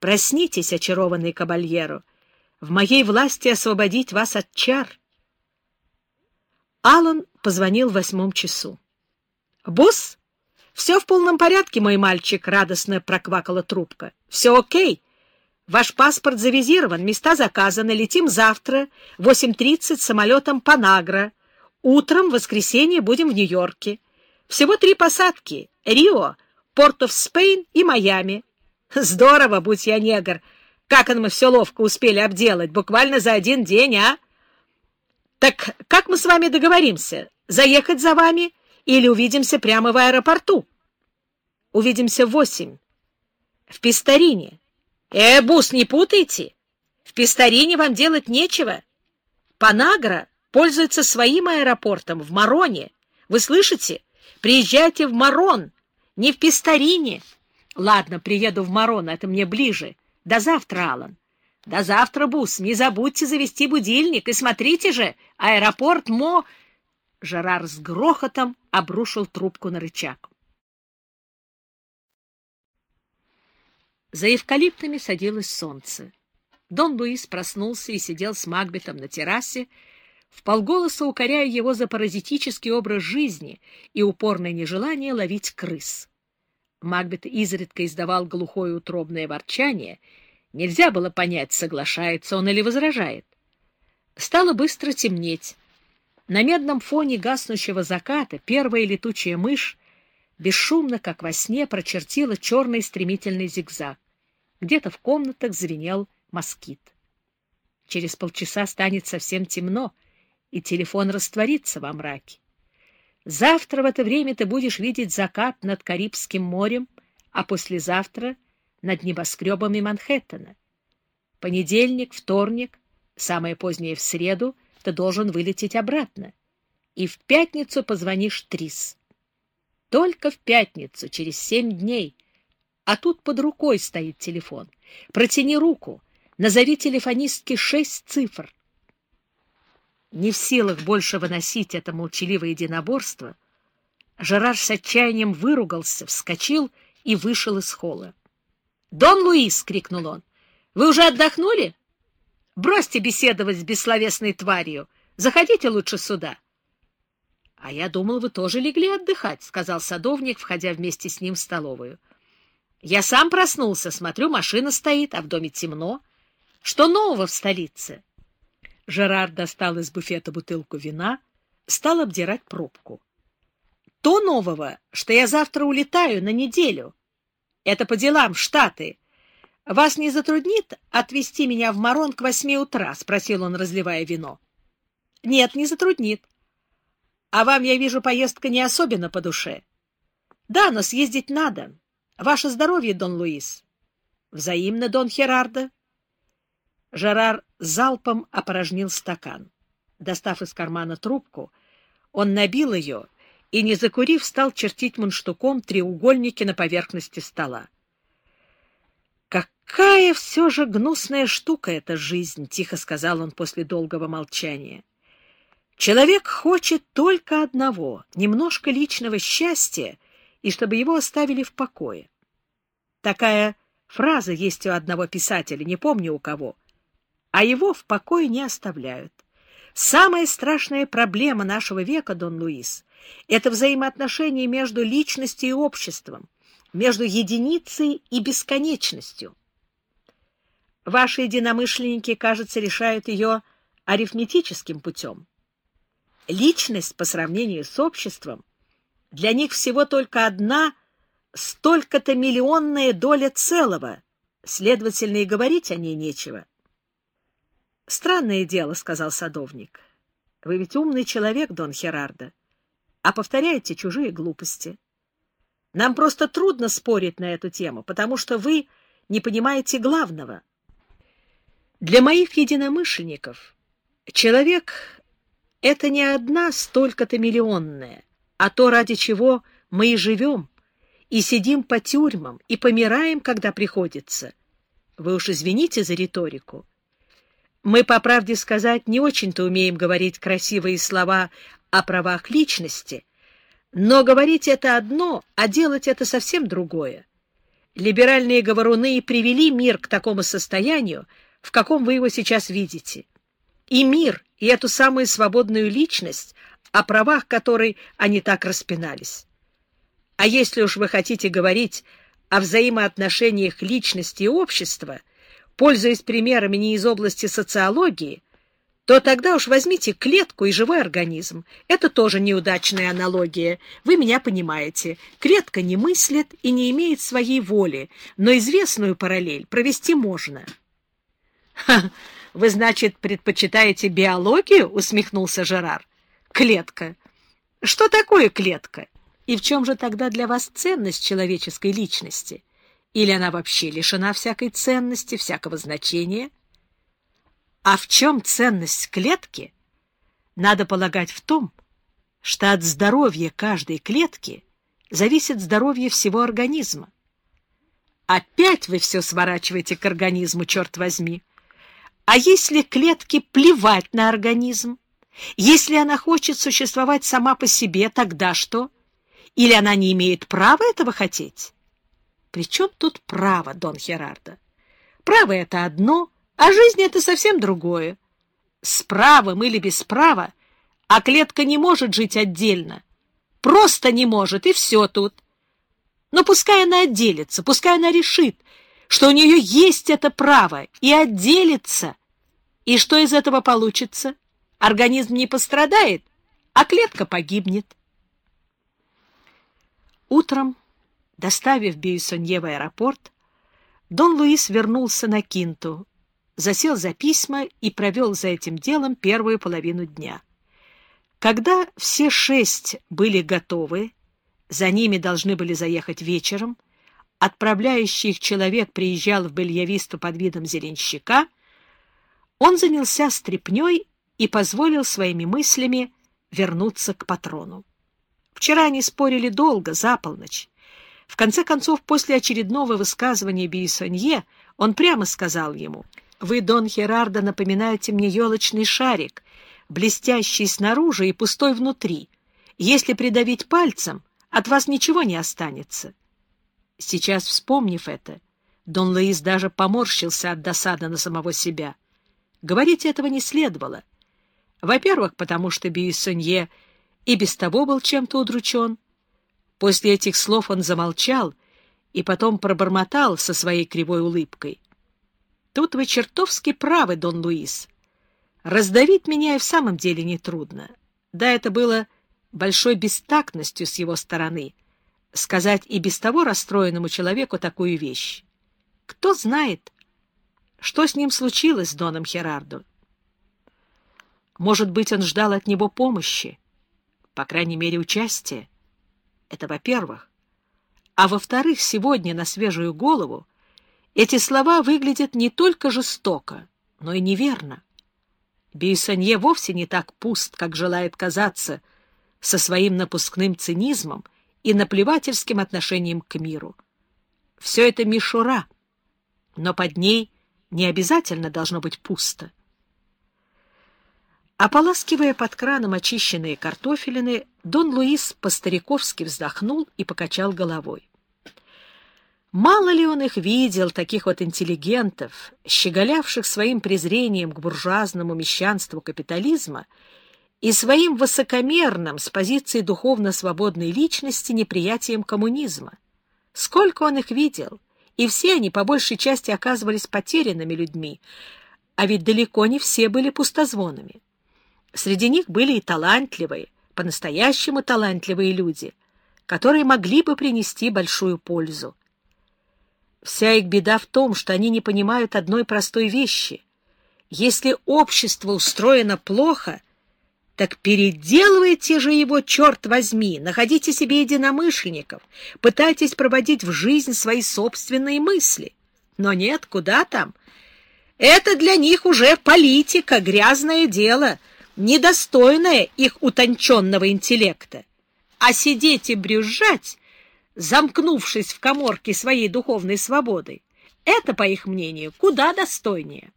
Проснитесь, очарованный кабальеро. В моей власти освободить вас от чар. Алан позвонил в восьмом часу. — Босс, все в полном порядке, мой мальчик, — радостно проквакала трубка. — Все окей. Ваш паспорт завизирован, места заказаны. Летим завтра в 8.30 самолетом Панагра. Утром в воскресенье будем в Нью-Йорке. Всего три посадки — Рио, Порт-оф-Спейн и Майами. Здорово, будь я негр. Как мы все ловко успели обделать, буквально за один день, а? Так как мы с вами договоримся? Заехать за вами или увидимся прямо в аэропорту? Увидимся в восемь. В Пистарине. Э, бус, не путайте. В Пистарине вам делать нечего. Панагра пользуется своим аэропортом в Мароне. Вы слышите? Приезжайте в Марон, не в Пистарине. Ладно, приеду в Марон, это мне ближе. До завтра, Алан. До завтра, Бус. Не забудьте завести будильник. И смотрите же, аэропорт Мо... Жерар с грохотом обрушил трубку на рычаг. За эвкалиптами садилось солнце. Дон Луис проснулся и сидел с Магбетом на террасе, вполголоса укоряя его за паразитический образ жизни и упорное нежелание ловить крыс. Магбет изредка издавал глухое утробное ворчание. Нельзя было понять, соглашается он или возражает. Стало быстро темнеть. На медном фоне гаснущего заката первая летучая мышь бесшумно, как во сне, прочертила черный стремительный зигзаг. Где-то в комнатах звенел москит. Через полчаса станет совсем темно, и телефон растворится во мраке. Завтра в это время ты будешь видеть закат над Карибским морем, а послезавтра — над небоскребами Манхэттена. Понедельник, вторник, самое позднее в среду, ты должен вылететь обратно. И в пятницу позвонишь Трис. Только в пятницу, через семь дней. А тут под рукой стоит телефон. Протяни руку, назови телефонистке шесть цифр. Не в силах больше выносить это молчаливое единоборство, Жерар с отчаянием выругался, вскочил и вышел из холла. — Дон Луис! — крикнул он. — Вы уже отдохнули? Бросьте беседовать с бессловесной тварью. Заходите лучше сюда. — А я думал, вы тоже легли отдыхать, — сказал садовник, входя вместе с ним в столовую. — Я сам проснулся, смотрю, машина стоит, а в доме темно. Что нового в столице? — Жерар достал из буфета бутылку вина, стал обдирать пробку. — То нового, что я завтра улетаю на неделю. Это по делам Штаты. Вас не затруднит отвезти меня в Марон к восьми утра? — спросил он, разливая вино. — Нет, не затруднит. — А вам, я вижу, поездка не особенно по душе. — Да, но съездить надо. Ваше здоровье, Дон Луис. — Взаимно, Дон Херардо. Жерар залпом опорожнил стакан. Достав из кармана трубку, он набил ее и, не закурив, стал чертить мунштуком треугольники на поверхности стола. «Какая все же гнусная штука эта жизнь!» — тихо сказал он после долгого молчания. «Человек хочет только одного — немножко личного счастья, и чтобы его оставили в покое. Такая фраза есть у одного писателя, не помню у кого — а его в покое не оставляют. Самая страшная проблема нашего века, Дон Луис, это взаимоотношения между личностью и обществом, между единицей и бесконечностью. Ваши единомышленники, кажется, решают ее арифметическим путем. Личность по сравнению с обществом для них всего только одна столько-то миллионная доля целого, следовательно, и говорить о ней нечего. — Странное дело, — сказал садовник. — Вы ведь умный человек, Дон Херардо, а повторяете чужие глупости. Нам просто трудно спорить на эту тему, потому что вы не понимаете главного. Для моих единомышленников человек — это не одна столько-то миллионная, а то, ради чего мы и живем, и сидим по тюрьмам, и помираем, когда приходится. Вы уж извините за риторику. Мы, по правде сказать, не очень-то умеем говорить красивые слова о правах личности, но говорить это одно, а делать это совсем другое. Либеральные говоруны привели мир к такому состоянию, в каком вы его сейчас видите. И мир, и эту самую свободную личность, о правах которой они так распинались. А если уж вы хотите говорить о взаимоотношениях личности и общества, пользуясь примерами не из области социологии, то тогда уж возьмите клетку и живой организм. Это тоже неудачная аналогия. Вы меня понимаете. Клетка не мыслит и не имеет своей воли, но известную параллель провести можно. «Ха, — Вы, значит, предпочитаете биологию? — усмехнулся Жерар. — Клетка. Что такое клетка? И в чем же тогда для вас ценность человеческой личности? Или она вообще лишена всякой ценности, всякого значения? — а в чем ценность клетки? Надо полагать в том, что от здоровья каждой клетки зависит здоровье всего организма. Опять вы все сворачиваете к организму, черт возьми. А если клетке плевать на организм? Если она хочет существовать сама по себе, тогда что? Или она не имеет права этого хотеть? Причем тут право, Дон Херардо? Право — это одно — а жизнь — это совсем другое. С правом или без права, а клетка не может жить отдельно. Просто не может, и все тут. Но пускай она отделится, пускай она решит, что у нее есть это право, и отделится. И что из этого получится? Организм не пострадает, а клетка погибнет. Утром, доставив Бейсонье в аэропорт, Дон Луис вернулся на Кинту, засел за письма и провел за этим делом первую половину дня. Когда все шесть были готовы, за ними должны были заехать вечером, отправляющий их человек приезжал в Бельявисту под видом зеленщика, он занялся стряпней и позволил своими мыслями вернуться к патрону. Вчера они спорили долго, за полночь. В конце концов, после очередного высказывания Бейсонье, он прямо сказал ему — вы, Дон Херардо, напоминаете мне елочный шарик, блестящий снаружи и пустой внутри. Если придавить пальцем, от вас ничего не останется. Сейчас, вспомнив это, Дон Луис даже поморщился от досады на самого себя. Говорить этого не следовало. Во-первых, потому что Бюиссонье и без того был чем-то удручен. После этих слов он замолчал и потом пробормотал со своей кривой улыбкой — Тут вы чертовски правы, Дон Луис. Раздавить меня и в самом деле нетрудно. Да, это было большой бестактностью с его стороны сказать и без того расстроенному человеку такую вещь. Кто знает, что с ним случилось с Доном Херардо? Может быть, он ждал от него помощи, по крайней мере, участия. Это во-первых. А во-вторых, сегодня на свежую голову эти слова выглядят не только жестоко, но и неверно. Бейсонье вовсе не так пуст, как желает казаться, со своим напускным цинизмом и наплевательским отношением к миру. Все это мишура, но под ней не обязательно должно быть пусто. Ополаскивая под краном очищенные картофелины, Дон Луис по-стариковски вздохнул и покачал головой. Мало ли он их видел, таких вот интеллигентов, щеголявших своим презрением к буржуазному мещанству капитализма и своим высокомерным с позиции духовно свободной личности неприятием коммунизма. Сколько он их видел, и все они по большей части оказывались потерянными людьми, а ведь далеко не все были пустозвонами. Среди них были и талантливые, по-настоящему талантливые люди, которые могли бы принести большую пользу. Вся их беда в том, что они не понимают одной простой вещи. Если общество устроено плохо, так переделывайте же его, черт возьми, находите себе единомышленников, пытайтесь проводить в жизнь свои собственные мысли. Но нет, куда там? Это для них уже политика, грязное дело, недостойное их утонченного интеллекта. А сидеть и брюзжать замкнувшись в коморке своей духовной свободы, это, по их мнению, куда достойнее.